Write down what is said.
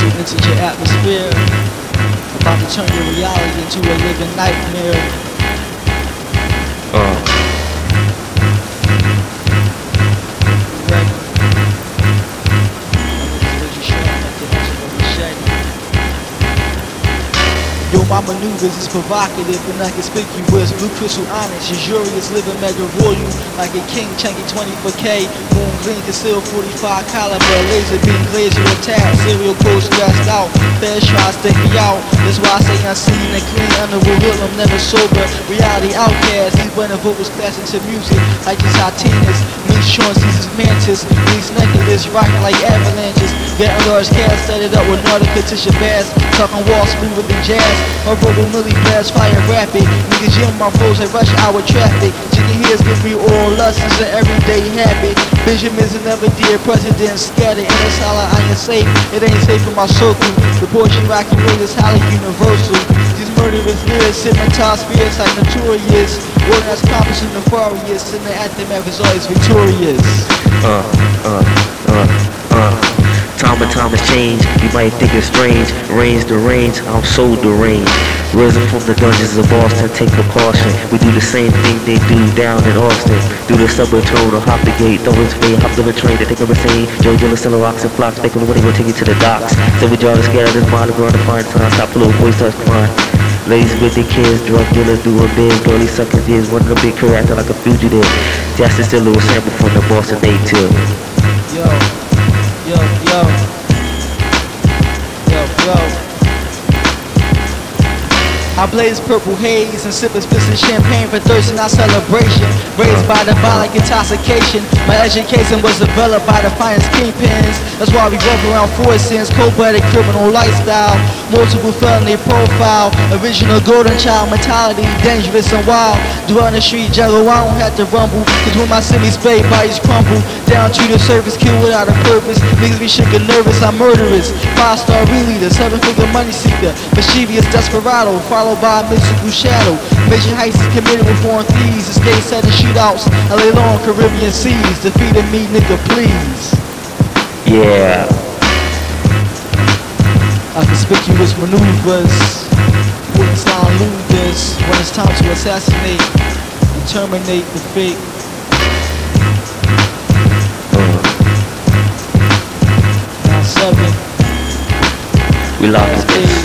to into your atmosphere. About to turn your reality into a living nightmare. Uh, my maneuvers is provocative and inconspicuous. Blue crystal honest, luxurious, living mega royal. Like a king, chunky 24K. Moon green, concealed 45 caliber. Laser beam, laser attack. Serial code scratched out. Fast to take me out. That's why I say unseen and clean. Underwood hood, I'm never sober. Reality outcast. These winter vocals clash into music. Like these Hatinas. Meat Sean sees his mantis. These necklaces rocking like avalanches. Getting large cats, set it up with Nautica to Shabazz. Talking wall smoother than jazz. My verbal milli blast, fire rapid. Niggas yell my flows like rush hour traffic. Chicken hears give me all lust, it's an everyday habit. Benjamin's a never dear president, scattered in a solid iron safe. It ain't safe for my circle. The Porsche rocking with is highly universal. These murderers lyrics, hypnotized spirits like notorious. Word that's accomplished in nefarious, and the aftermath is always victorious. uh, uh. Time and time has changed. You might think it's strange. Range the range, I'm so deranged. Risen from the dungeons of Boston, take precaution. We do the same thing they do down in Austin. Do the subway tunnel, hop the gate, throw his fade, hop the train, they think I'm insane. Joe Dilla selling rocks and flocks, thinking when they gonna take you to the docks. So we draw the scare of this on to find time, stop the little boy starts crying. Ladies with their kids, drug dealers doing big, girly suckers is one of the big career acting like a fugitive. Justice still a little sample from the Boston native. Yo, yo, Yo, yo. I blaze purple haze and sip a spitting champagne for thirst and our celebration. Raised by the like intoxication. My education was developed by the finest kingpins. That's why we rev around four sins, cold-blooded criminal lifestyle, multiple felony profile, original golden child mentality, dangerous and wild. Dwell the street, juggle, I don't have to rumble. Cause when my semi spade bodies crumble, down to the surface, kill without a purpose. Niggas be shook and nervous, I'm murderous. Five star leader, seven figure money seeker, mischievous desperado, followed by a mystical shadow. Major heists committed with foreign thieves, escape setting shootouts, LA long Caribbean seas. Defeated me, nigga, please. Yeah. Uh, conspicuous maneuvers, wouldn't sound ludicrous when it's time to assassinate and terminate the fake. Now seven, We lost this.